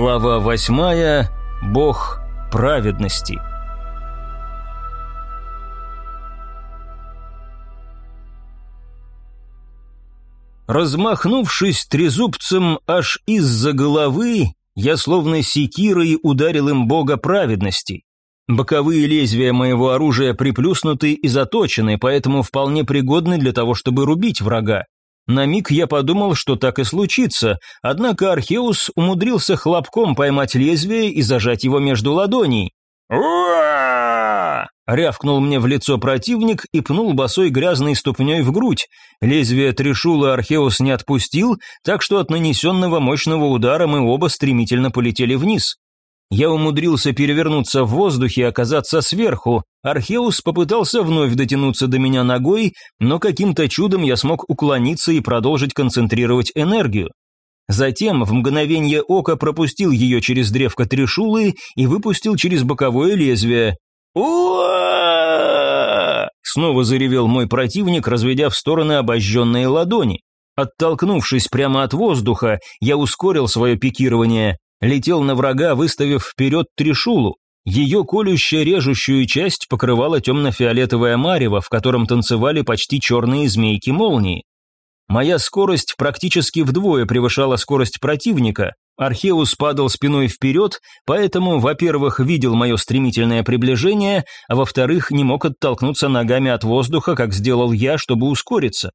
Глава восьмая. Бог праведности. Размахнувшись трезубцем аж из-за головы, я словно секирой ударил им бога праведности. Боковые лезвия моего оружия приплюснуты и заточены, поэтому вполне пригодны для того, чтобы рубить врага. На миг я подумал, что так и случится, однако Археус умудрился хлопком поймать лезвие и зажать его между ладоней. Рявкнул мне в лицо противник и пнул босой грязной ступней в грудь. Лезвие трешула Археус не отпустил, так что от нанесенного мощного удара мы оба стремительно полетели вниз. Я умудрился перевернуться в воздухе и оказаться сверху. Археус попытался вновь дотянуться до меня ногой, но каким-то чудом я смог уклониться и продолжить концентрировать энергию. Затем в мгновение ока пропустил ее через древко трешулы и выпустил через боковое лезвие. Снова заревел мой противник, разведя в стороны обожженные ладони. Оттолкнувшись прямо от воздуха, я ускорил свое пикирование летел на врага, выставив вперед трешулу. Ее колющая режущую часть покрывала темно-фиолетовое марево, в котором танцевали почти черные змейки молнии. Моя скорость практически вдвое превышала скорость противника. Археус падал спиной вперед, поэтому, во-первых, видел мое стремительное приближение, а во-вторых, не мог оттолкнуться ногами от воздуха, как сделал я, чтобы ускориться.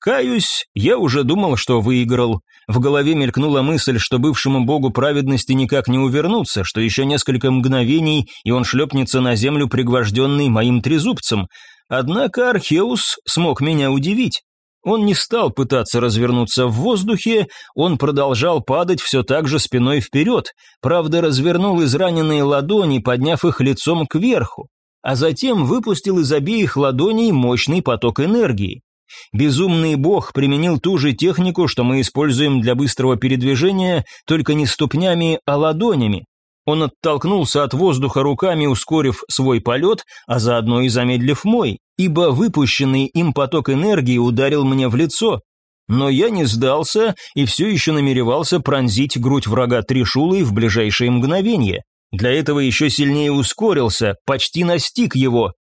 Каюсь, я уже думал, что выиграл. В голове мелькнула мысль, что бывшему богу праведности никак не увернуться, что еще несколько мгновений, и он шлепнется на землю, пригвожденный моим трезубцем. Однако Археус смог меня удивить. Он не стал пытаться развернуться в воздухе, он продолжал падать все так же спиной вперед, правда развернул израненные ладони, подняв их лицом кверху, а затем выпустил из обеих ладоней мощный поток энергии. Безумный бог применил ту же технику, что мы используем для быстрого передвижения, только не ступнями, а ладонями. Он оттолкнулся от воздуха руками, ускорив свой полет, а заодно и замедлив мой, ибо выпущенный им поток энергии ударил мне в лицо. Но я не сдался и все еще намеревался пронзить грудь врага Тришулой в ближайшие мгновения. Для этого еще сильнее ускорился, почти настиг его,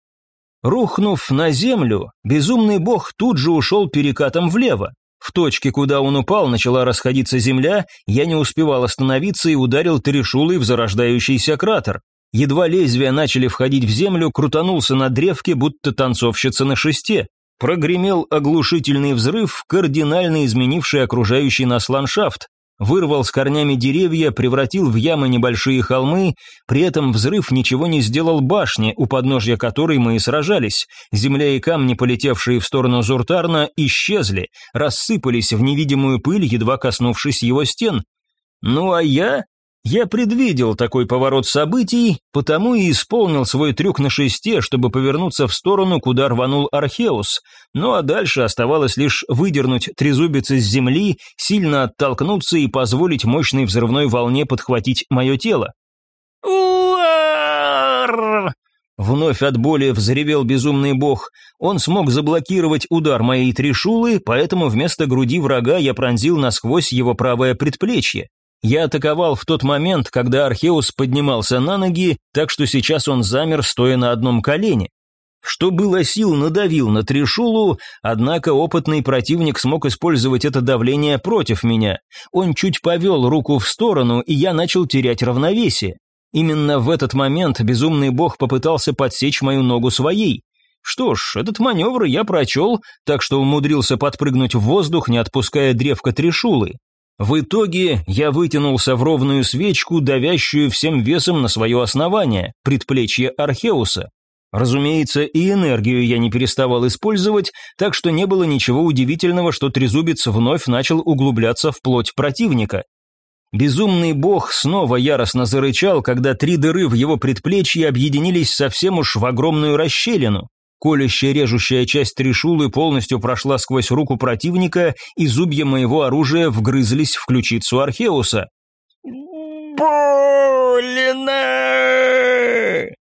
Рухнув на землю, безумный бог тут же ушел перекатом влево. В точке, куда он упал, начала расходиться земля, я не успевал остановиться и ударил трешулой в зарождающийся кратер. Едва лезвия начали входить в землю, крутанулся на древке, будто танцовщица на шесте. Прогремел оглушительный взрыв, кардинально изменивший окружающий нас ландшафт вырвал с корнями деревья, превратил в ямы небольшие холмы, при этом взрыв ничего не сделал башне, у подножья которой мы и сражались. Земля и камни, полетевшие в сторону Зуртарна, исчезли, рассыпались в невидимую пыль, едва коснувшись его стен. Ну а я я предвидел такой поворот событий, потому и исполнил свой трюк на шесте, чтобы повернуться в сторону, куда рванул Археус. Ну а дальше оставалось лишь выдернуть трезубец из земли, сильно оттолкнуться и позволить мощной взрывной волне подхватить мое тело. Уар! Вновь от боли взревел безумный бог. Он смог заблокировать удар моей трешулы, поэтому вместо груди врага я пронзил насквозь его правое предплечье. Я атаковал в тот момент, когда Археус поднимался на ноги, так что сейчас он замер, стоя на одном колене. Что было сил, надавил на Трешулу, однако опытный противник смог использовать это давление против меня. Он чуть повел руку в сторону, и я начал терять равновесие. Именно в этот момент безумный бог попытался подсечь мою ногу своей. Что ж, этот маневр я прочел, так что умудрился подпрыгнуть в воздух, не отпуская древко Трешулы. В итоге я вытянулся в ровную свечку, давящую всем весом на свое основание, предплечье Археуса. Разумеется, и энергию я не переставал использовать, так что не было ничего удивительного, что трезубец вновь начал углубляться в плоть противника. Безумный бог снова яростно зарычал, когда три дыры в его предплечье объединились совсем уж в огромную расщелину. Колющая режущая часть трешулы полностью прошла сквозь руку противника, и зубья моего оружия вгрызлись в ключицу Археуса. «Больно!»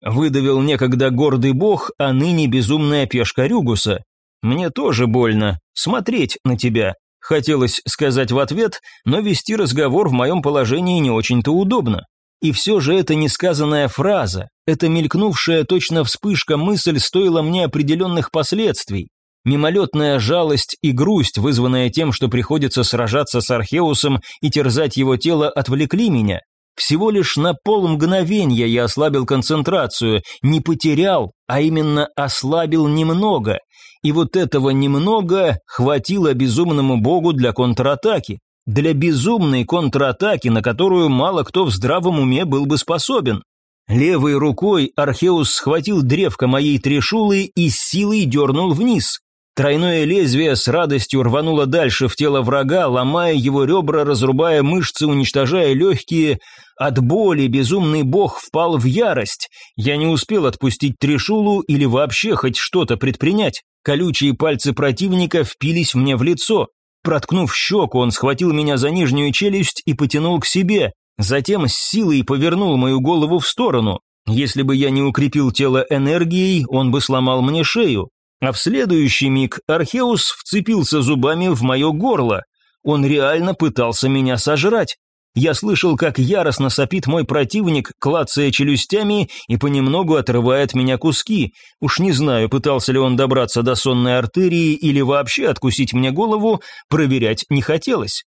Выдавил некогда гордый бог, а ныне безумная пешка Рюгуса. «Мне тоже больно. Смотреть на тебя», — Хотелось сказать в ответ, но вести разговор в моем положении не очень-то удобно. И все же эта несказанная фраза, эта мелькнувшая точно вспышка мысль стоила мне определенных последствий. Мимолетная жалость и грусть, вызванная тем, что приходится сражаться с Археусом и терзать его тело, отвлекли меня. Всего лишь на полмгновения я ослабил концентрацию, не потерял, а именно ослабил немного. И вот этого немного хватило безумному богу для контратаки. Для безумной контратаки, на которую мало кто в здравом уме был бы способен. Левой рукой Археус схватил древко моей трешулы и с силой дернул вниз. Тройное лезвие с радостью рвануло дальше в тело врага, ломая его ребра, разрубая мышцы, уничтожая легкие. От боли безумный бог впал в ярость. Я не успел отпустить трешулу или вообще хоть что-то предпринять. Колючие пальцы противника впились мне в лицо. Проткнув щеку, он схватил меня за нижнюю челюсть и потянул к себе. Затем с силой повернул мою голову в сторону. Если бы я не укрепил тело энергией, он бы сломал мне шею. А в следующий миг Археус вцепился зубами в мое горло. Он реально пытался меня сожрать. Я слышал, как яростно сопит мой противник, клацая челюстями и понемногу отрывает меня куски. Уж не знаю, пытался ли он добраться до сонной артерии или вообще откусить мне голову, проверять не хотелось.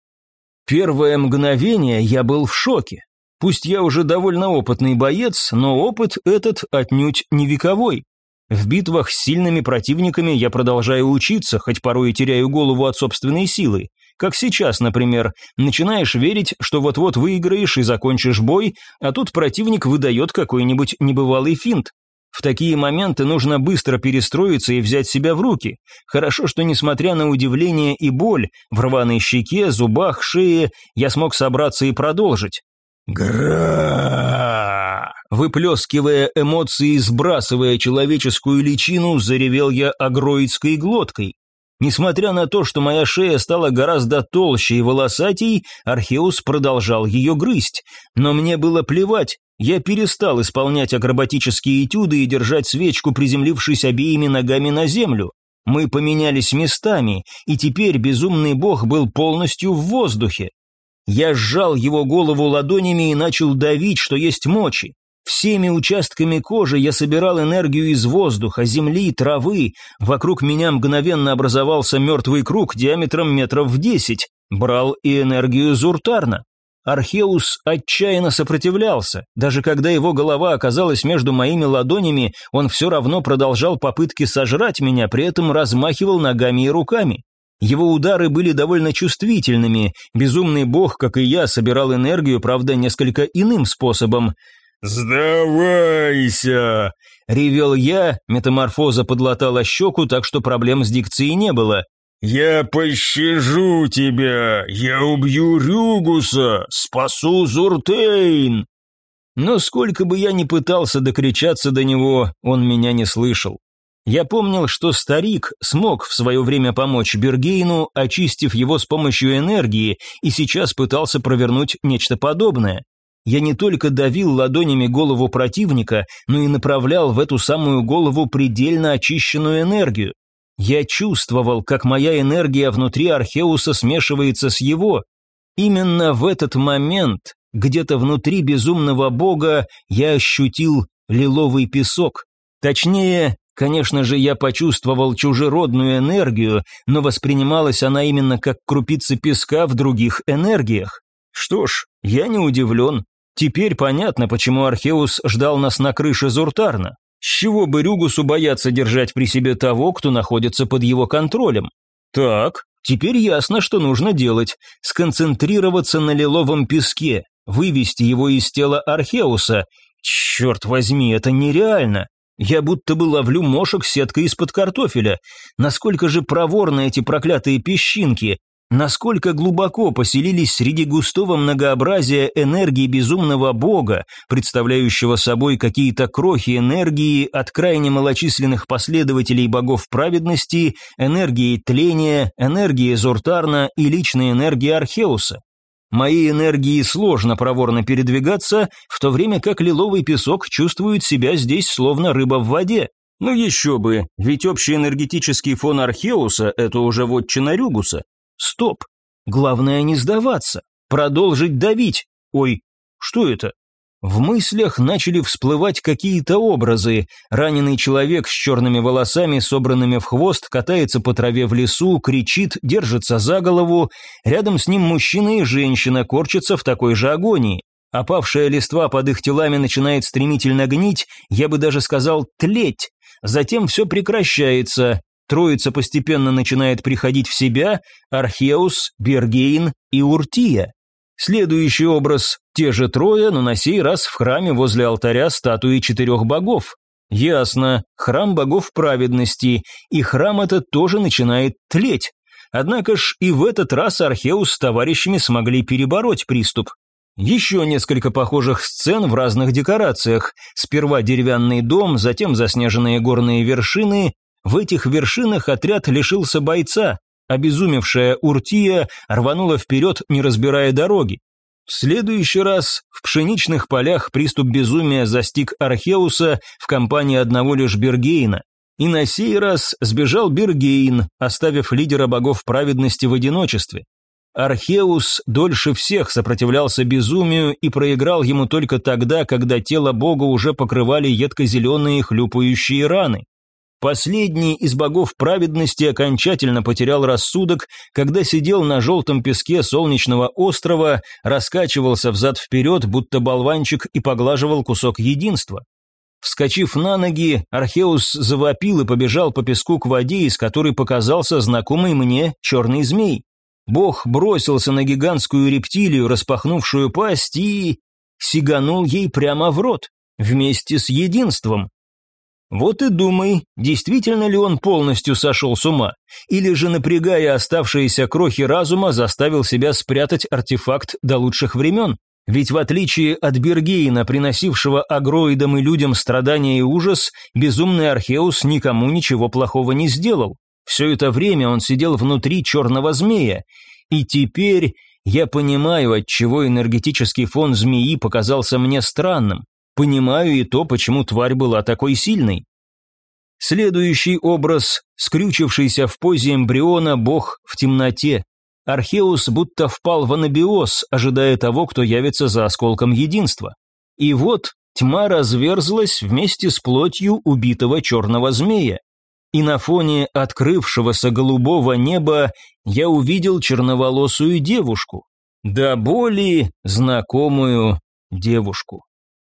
Первое мгновение я был в шоке. Пусть я уже довольно опытный боец, но опыт этот отнюдь не вековой. В битвах с сильными противниками я продолжаю учиться, хоть порой и теряю голову от собственной силы. Как сейчас, например, начинаешь верить, что вот-вот выиграешь и закончишь бой, а тут противник выдает какой-нибудь небывалый финт. В такие моменты нужно быстро перестроиться и взять себя в руки. Хорошо, что несмотря на удивление и боль, в рваной щеке, зубах, шее, я смог собраться и продолжить. «Гра!» Выплескивая эмоции и сбрасывая человеческую личину, заревел я агроидской глоткой. Несмотря на то, что моя шея стала гораздо толще и волосатей, Археус продолжал ее грызть. Но мне было плевать, я перестал исполнять акробатические этюды и держать свечку, приземлившись обеими ногами на землю. Мы поменялись местами, и теперь безумный бог был полностью в воздухе. Я сжал его голову ладонями и начал давить, что есть мочи. Всеми участками кожи я собирал энергию из воздуха, земли, травы. Вокруг меня мгновенно образовался мертвый круг диаметром метров в десять. Брал и энергию Зуртарна. Археус отчаянно сопротивлялся. Даже когда его голова оказалась между моими ладонями, он все равно продолжал попытки сожрать меня, при этом размахивал ногами и руками. Его удары были довольно чувствительными. Безумный бог, как и я, собирал энергию, правда, несколько иным способом. «Сдавайся!» — ревел я, метаморфоза подлатала щеку, так что проблем с дикцией не было. «Я пощажу тебя! Я убью Рюгуса! Спасу Зуртейн!» Но сколько бы я ни пытался докричаться до него, он меня не слышал. Я помнил, что старик смог в свое время помочь Бергейну, очистив его с помощью энергии, и сейчас пытался провернуть нечто подобное. Я не только давил ладонями голову противника, но и направлял в эту самую голову предельно очищенную энергию. Я чувствовал, как моя энергия внутри Археуса смешивается с его. Именно в этот момент, где-то внутри безумного бога, я ощутил лиловый песок. Точнее, конечно же, я почувствовал чужеродную энергию, но воспринималась она именно как крупицы песка в других энергиях. Что ж, я не удивлен. Теперь понятно, почему Археус ждал нас на крыше Зуртарна. С чего бы Рюгусу бояться держать при себе того, кто находится под его контролем? Так, теперь ясно, что нужно делать. Сконцентрироваться на лиловом песке, вывести его из тела Археуса. Черт возьми, это нереально. Я будто бы ловлю мошек сеткой из-под картофеля. Насколько же проворны эти проклятые песчинки. Насколько глубоко поселились среди густого многообразия энергии безумного бога, представляющего собой какие-то крохи энергии от крайне малочисленных последователей богов праведности, энергии тления, энергии Зуртарна и личной энергии Археуса. Моей энергии сложно проворно передвигаться, в то время как лиловый песок чувствует себя здесь словно рыба в воде. Ну еще бы, ведь общий энергетический фон Археуса – это уже вотчина Рюгуса. Стоп. Главное не сдаваться. Продолжить давить. Ой, что это? В мыслях начали всплывать какие-то образы. Раненый человек с черными волосами, собранными в хвост, катается по траве в лесу, кричит, держится за голову. Рядом с ним мужчина и женщина корчатся в такой же агонии. Опавшая листва под их телами начинает стремительно гнить, я бы даже сказал тлеть. Затем все прекращается. Троица постепенно начинает приходить в себя, Археус, Бергейн и Уртия. Следующий образ – те же трое, но на сей раз в храме возле алтаря статуи четырех богов. Ясно, храм богов праведности, и храм этот тоже начинает тлеть. Однако ж и в этот раз Археус с товарищами смогли перебороть приступ. Еще несколько похожих сцен в разных декорациях. Сперва деревянный дом, затем заснеженные горные вершины. В этих вершинах отряд лишился бойца. Обезумевшая Уртия рванула вперед, не разбирая дороги. В следующий раз в пшеничных полях приступ безумия застиг Археуса в компании одного лишь Бергейна. И на сей раз сбежал Бергейн, оставив лидера богов праведности в одиночестве. Археус дольше всех сопротивлялся безумию и проиграл ему только тогда, когда тело бога уже покрывали едко-зеленые хлюпающие раны. Последний из богов праведности окончательно потерял рассудок, когда сидел на желтом песке солнечного острова, раскачивался взад-вперед, будто болванчик, и поглаживал кусок единства. Вскочив на ноги, Археус завопил и побежал по песку к воде, из которой показался знакомый мне черный змей. Бог бросился на гигантскую рептилию, распахнувшую пасть, и... сиганул ей прямо в рот, вместе с единством. Вот и думай, действительно ли он полностью сошел с ума, или же, напрягая оставшиеся крохи разума, заставил себя спрятать артефакт до лучших времен. Ведь в отличие от Бергейна, приносившего агроидам и людям страдания и ужас, безумный Археус никому ничего плохого не сделал. Все это время он сидел внутри черного змея, и теперь я понимаю, отчего энергетический фон змеи показался мне странным. Понимаю и то, почему тварь была такой сильной. Следующий образ, скрючившийся в позе эмбриона бог в темноте. Археус будто впал в анабиоз, ожидая того, кто явится за осколком единства. И вот тьма разверзлась вместе с плотью убитого черного змея и на фоне открывшегося голубого неба я увидел черноволосую девушку, да более знакомую девушку.